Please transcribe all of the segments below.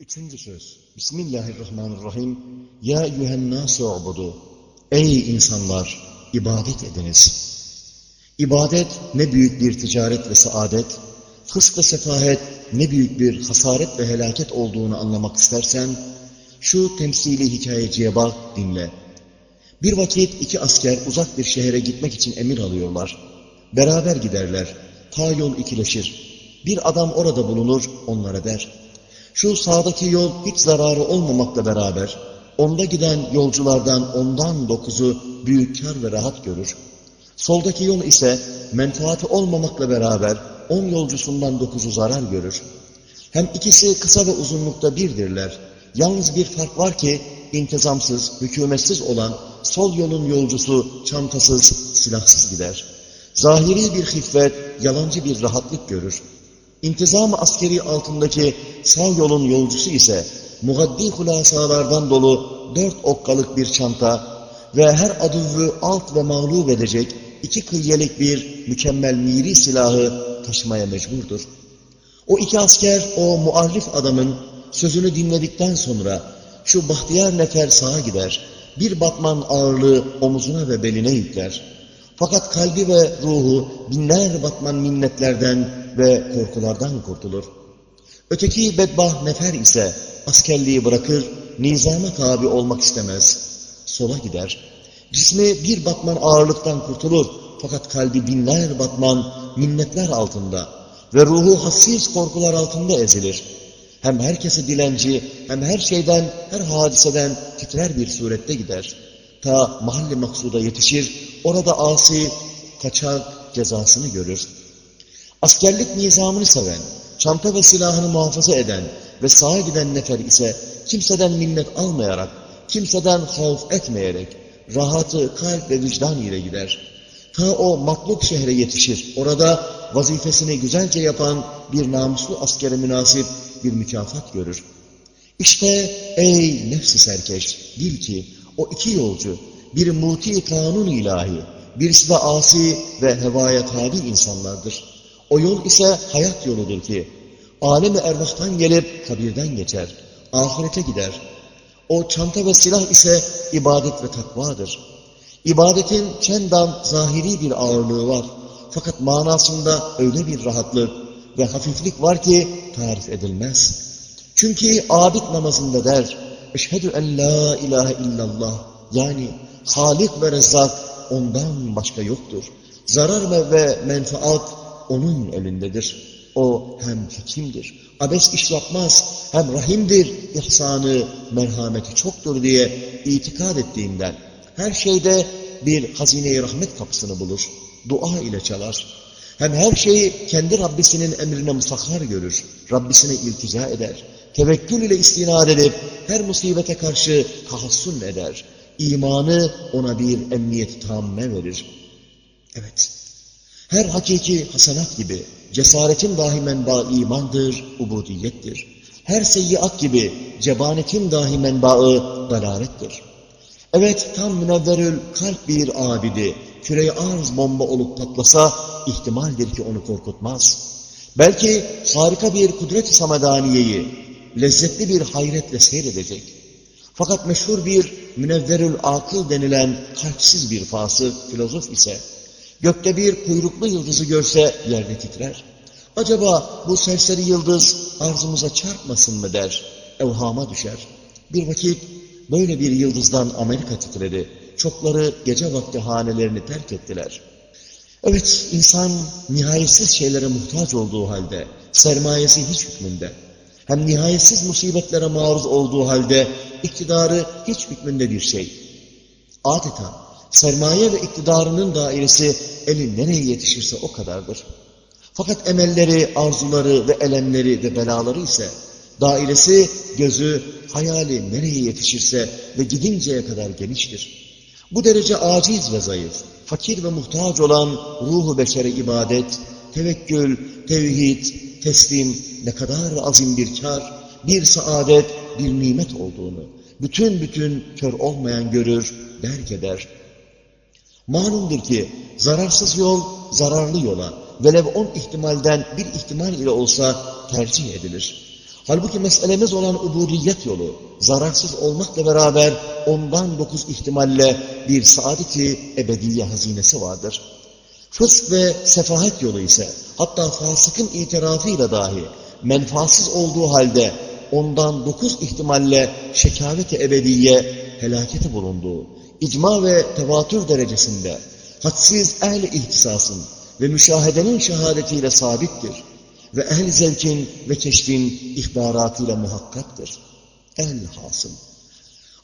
Üçüncü söz. Bismillahirrahmanirrahim. Ya eyyühen nâsü ubudu. Ey insanlar! ibadet ediniz. İbadet ne büyük bir ticaret ve saadet, fısk ve sefahet ne büyük bir hasaret ve helaket olduğunu anlamak istersen, şu temsili hikayeciye bak, dinle. Bir vakit iki asker uzak bir şehre gitmek için emir alıyorlar. Beraber giderler. Ta yol ikileşir. Bir adam orada bulunur, onlara der. Şu sağdaki yol hiç zararı olmamakla beraber, onda giden yolculardan ondan dokuzu büyük kar ve rahat görür. Soldaki yol ise menfaati olmamakla beraber on yolcusundan dokuzu zarar görür. Hem ikisi kısa ve uzunlukta birdirler. Yalnız bir fark var ki intizamsız, hükümetsiz olan sol yolun yolcusu çantasız, silahsız gider. Zahiri bir hiffet, yalancı bir rahatlık görür. İntizam askeri altındaki sağ yolun yolcusu ise mugaddi hulasalardan dolu dört okkalık bir çanta ve her aduvvu alt ve mağlup edecek iki kıyyelik bir mükemmel miri silahı taşımaya mecburdur. O iki asker o muarrif adamın sözünü dinledikten sonra şu bahtiyar nefer sağa gider, bir batman ağırlığı omuzuna ve beline yükler. Fakat kalbi ve ruhu binler batman minnetlerden ve korkulardan kurtulur. Öteki bedbah nefer ise askerliği bırakır, nizama tabi olmak istemez. Sola gider. Cismi bir batman ağırlıktan kurtulur. Fakat kalbi binler batman minnetler altında ve ruhu hassiz korkular altında ezilir. Hem herkesi dilenci, hem her şeyden, her hadiseden titrer bir surette gider. Ta mahalli maksuda yetişir, orada asi, kaçak cezasını görür. Askerlik nizamını seven, çanta ve silahını muhafaza eden ve sağa giden nefer ise kimseden minnet almayarak, kimseden havf etmeyerek, rahatı kalp ve vicdan ile gider. Ta o matluk şehre yetişir. Orada vazifesini güzelce yapan bir namuslu askere münasip bir mükafat görür. İşte ey nefsi serkeş, bil ki o iki yolcu, biri muti kanun ilahi, birisi de asi ve hevaya tabi insanlardır. O yol ise hayat yoludur ki, alemi ervahtan gelip kabirden geçer, ahirete gider. O çanta ve silah ise ibadet ve takvadır. İbadetin çendan zahiri bir ağırlığı var. Fakat manasında öyle bir rahatlık ve hafiflik var ki tarif edilmez. Çünkü abid namazında der, Eşhedü en la ilahe illallah. Yani Halik ve Rezzak ondan başka yoktur. Zarar ve menfaat onun elindedir. O hem hakimdir, abes iş yapmaz, hem rahimdir, ihsanı, merhameti çoktur diye itikad ettiğinden her şeyde bir hazine-i rahmet kapısını bulur, dua ile çalar. Hem her şeyi kendi Rabbisinin emrine musahhar görür, Rabbisine iltica eder, tevekkül ile istinad edip her musibete karşı tahassun eder. İmanı ona bir emniyet tamme verir. Evet, her hakiki hasenat gibi cesaretin dahi menba imandır, ubudiyettir. Her seyyiat gibi cebanetin dahi menbaı dalalettir. Evet tam münevverül kalp bir abidi, küre arz bomba olup patlasa ihtimaldir ki onu korkutmaz. Belki harika bir kudret-i samedaniyeyi lezzetli bir hayretle seyredecek. Fakat meşhur bir münevverül akıl denilen kalpsiz bir fasık filozof ise gökte bir kuyruklu yıldızı görse yerde titrer. Acaba bu serseri yıldız arzumuza çarpmasın mı der, evhama düşer. Bir vakit böyle bir yıldızdan Amerika titredi. Çokları gece vakti hanelerini terk ettiler. Evet, insan nihayetsiz şeylere muhtaç olduğu halde, sermayesi hiç hükmünde, hem nihayetsiz musibetlere maruz olduğu halde, iktidarı hiç hükmünde bir şey. Adeta sermaye ve iktidarının dairesi eli nereye yetişirse o kadardır. Fakat emelleri, arzuları ve elemleri ve belaları ise dairesi, gözü, hayali nereye yetişirse ve gidinceye kadar geniştir. Bu derece aciz ve zayıf, fakir ve muhtaç olan ruhu beşere ibadet, tevekkül, tevhid, teslim ne kadar azim bir kar, bir saadet, bir nimet olduğunu, bütün bütün kör olmayan görür, derk eder. Malumdur ki zararsız yol zararlı yola velev on ihtimalden bir ihtimal ile olsa tercih edilir. Halbuki meselemiz olan ubudiyet yolu, zararsız olmakla beraber ondan dokuz ihtimalle bir saadeti ebediye hazinesi vardır. Fısk ve sefahet yolu ise hatta fasıkın itirafıyla dahi menfaatsız olduğu halde ondan dokuz ihtimalle şekavet-i ebediye helaketi bulunduğu, icma ve tevatür derecesinde hadsiz ehl-i ihtisasın ve müşahedenin şehadetiyle sabittir ve ehl zevkin ve keşfin ihbaratıyla muhakkaktır. El hasım.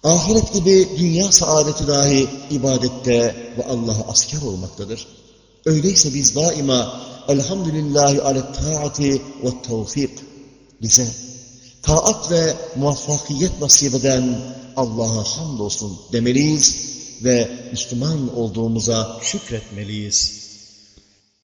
Ahiret gibi dünya saadeti dahi ibadette ve Allah'a asker olmaktadır. Öyleyse biz daima elhamdülillahi alet taati ve tevfik bize taat ve muvaffakiyet nasip eden Allah'a hamdolsun demeliyiz ve Müslüman olduğumuza şükretmeliyiz.